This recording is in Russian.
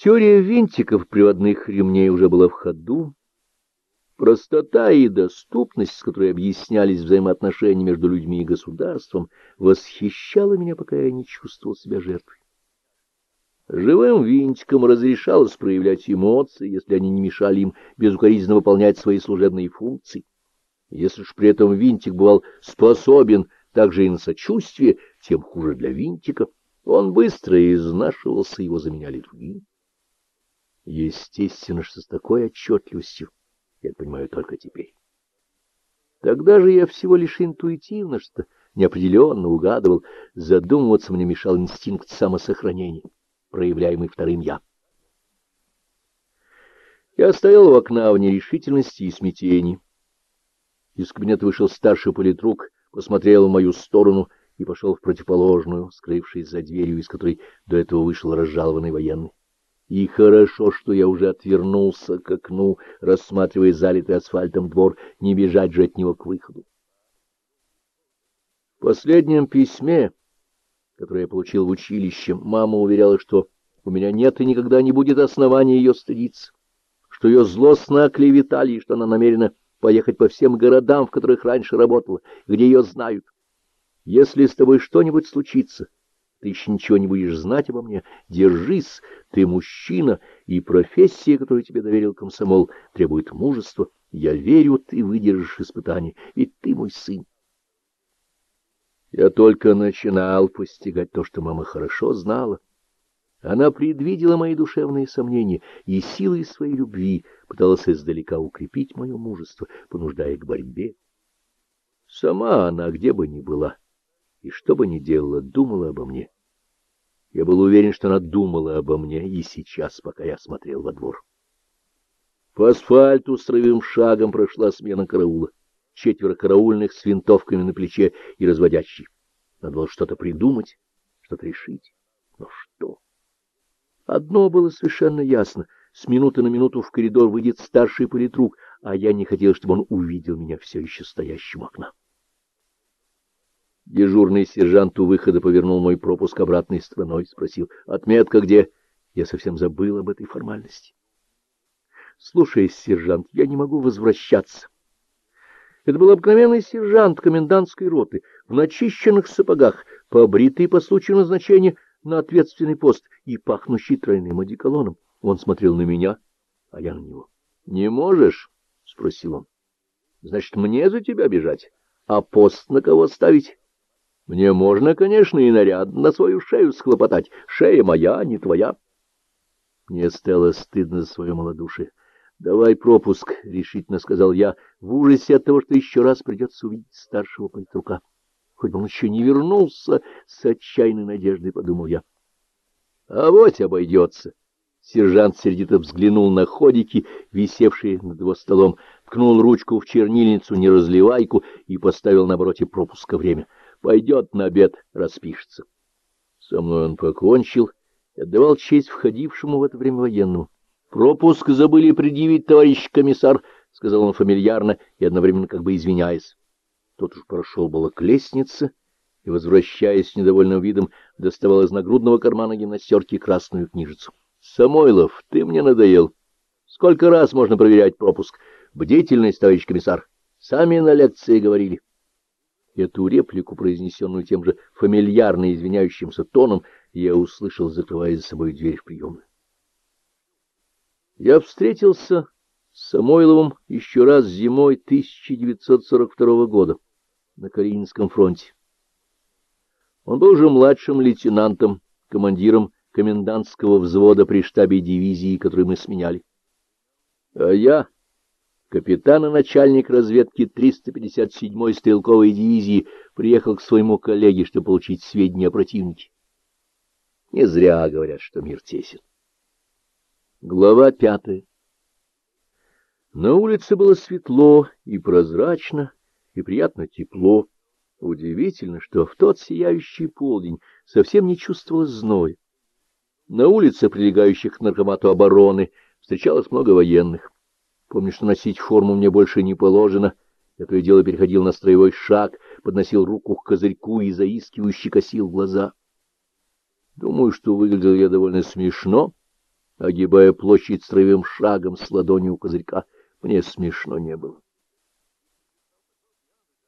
Теория винтиков приводных ремней уже была в ходу. Простота и доступность, с которой объяснялись взаимоотношения между людьми и государством, восхищала меня, пока я не чувствовал себя жертвой. Живым винтикам разрешалось проявлять эмоции, если они не мешали им безукоризненно выполнять свои служебные функции. Если ж при этом винтик бывал способен также и на сочувствие, тем хуже для винтика. Он быстро изнашивался, его заменяли другие. Естественно, что с такой отчетливостью я это понимаю только теперь. Тогда же я всего лишь интуитивно что неопределенно угадывал, задумываться мне мешал инстинкт самосохранения, проявляемый вторым «я». Я стоял у окна в нерешительности и смятении. Из кабинета вышел старший политрук, посмотрел в мою сторону и пошел в противоположную, скрывшись за дверью, из которой до этого вышел разжалованный военный. И хорошо, что я уже отвернулся к окну, рассматривая залитый асфальтом двор, не бежать же от него к выходу. В последнем письме, которое я получил в училище, мама уверяла, что у меня нет и никогда не будет основания ее стыдиться, что ее злостно оклеветали, и что она намерена поехать по всем городам, в которых раньше работала, где ее знают. Если с тобой что-нибудь случится, ты еще ничего не будешь знать обо мне. Держись, ты мужчина, и профессия, которую тебе доверил комсомол, требует мужества. Я верю, ты выдержишь испытание, ведь ты мой сын. Я только начинал постигать то, что мама хорошо знала. Она предвидела мои душевные сомнения и силой своей любви пыталась издалека укрепить мое мужество, понуждая к борьбе. Сама она где бы ни была и что бы ни делала, думала обо мне. Я был уверен, что она думала обо мне и сейчас, пока я смотрел во двор. По асфальту строевым шагом прошла смена караула. Четверо караульных с винтовками на плече и разводящий. Надо было что-то придумать, что-то решить. Но что? Одно было совершенно ясно. С минуты на минуту в коридор выйдет старший политрук, а я не хотел, чтобы он увидел меня все еще стоящим у окна. Дежурный сержант у выхода повернул мой пропуск обратной стороной, спросил, «Отметка где?» Я совсем забыл об этой формальности. «Слушай, сержант, я не могу возвращаться». Это был обыкновенный сержант комендантской роты, в начищенных сапогах, побритый по случаю назначения на ответственный пост и пахнущий тройным одеколоном. Он смотрел на меня, а я на него. — Не можешь? — спросил он. — Значит, мне за тебя бежать? А пост на кого ставить? Мне можно, конечно, и наряд на свою шею схлопотать. Шея моя, не твоя. Мне стало стыдно за свое малодушие. — Давай пропуск, — решительно сказал я, в ужасе от того, что еще раз придется увидеть старшего политрука. Хоть бы он еще не вернулся, с отчаянной надеждой подумал я. — А вот обойдется. Сержант сердито взглянул на ходики, висевшие над его столом, ткнул ручку в чернильницу неразливайку и поставил на обороте пропуска время — Пойдет на обед, распишется. Со мной он покончил и отдавал честь входившему в это время военному. — Пропуск забыли предъявить, товарищ комиссар, — сказал он фамильярно и одновременно как бы извиняясь. Тот уж прошел было к лестнице и, возвращаясь с недовольным видом, доставал из нагрудного кармана гимнастерки красную книжицу. — Самойлов, ты мне надоел. Сколько раз можно проверять пропуск? Бдительность, товарищ комиссар. Сами на лекции говорили. Эту реплику, произнесенную тем же фамильярно извиняющимся тоном, я услышал, закрывая за собой дверь в приемную. Я встретился с Самойловым еще раз зимой 1942 года на Калининском фронте. Он был уже младшим лейтенантом, командиром комендантского взвода при штабе дивизии, который мы сменяли. А я Капитан и начальник разведки 357-й стрелковой дивизии приехал к своему коллеге, чтобы получить сведения о противнике. Не зря говорят, что мир тесен. Глава пятая. На улице было светло и прозрачно, и приятно тепло. Удивительно, что в тот сияющий полдень совсем не чувствовалось зноя. На улице, прилегающих к наркомату обороны, встречалось много военных. Помню, что носить форму мне больше не положено. Я то и дело переходил на строевой шаг, подносил руку к козырьку и заискивающе косил глаза. Думаю, что выглядел я довольно смешно, огибая площадь строевым шагом с ладонью у козырька. Мне смешно не было.